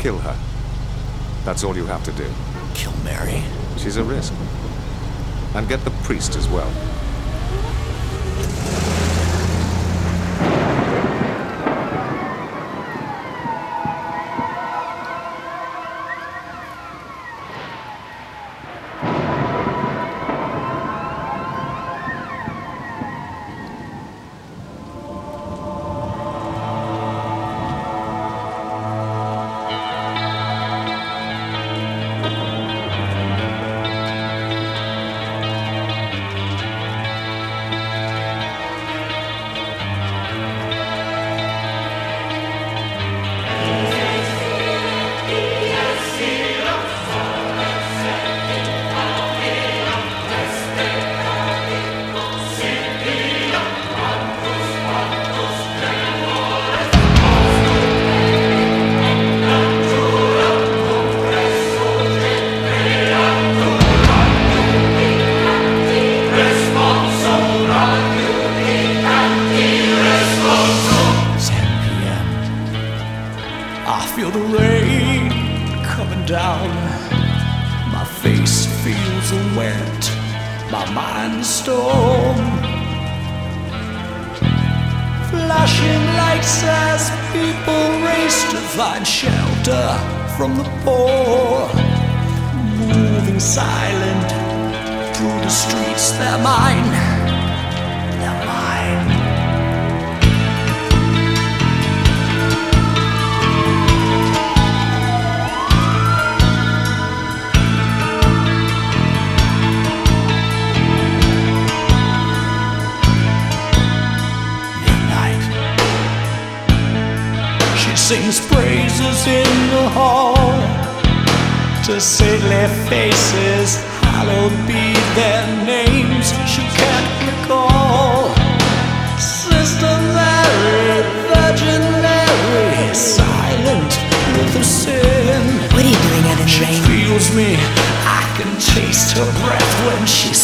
Kill her. That's all you have to do. Kill Mary? She's a risk. And get the priest as well. Face feels wet, my mind storm. Flashing lights as people race to find shelter from the pour. Moving silent through the streets, they're mine. They're mine. She sings praises in the hall to saintly faces. Hallowed be their names she can't recall. Sister Mary, Virgin Mary, silent with her sin. What are you doing out in the rain? She feels me. I can taste her breath when she